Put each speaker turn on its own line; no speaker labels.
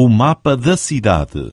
o mapa da cidade.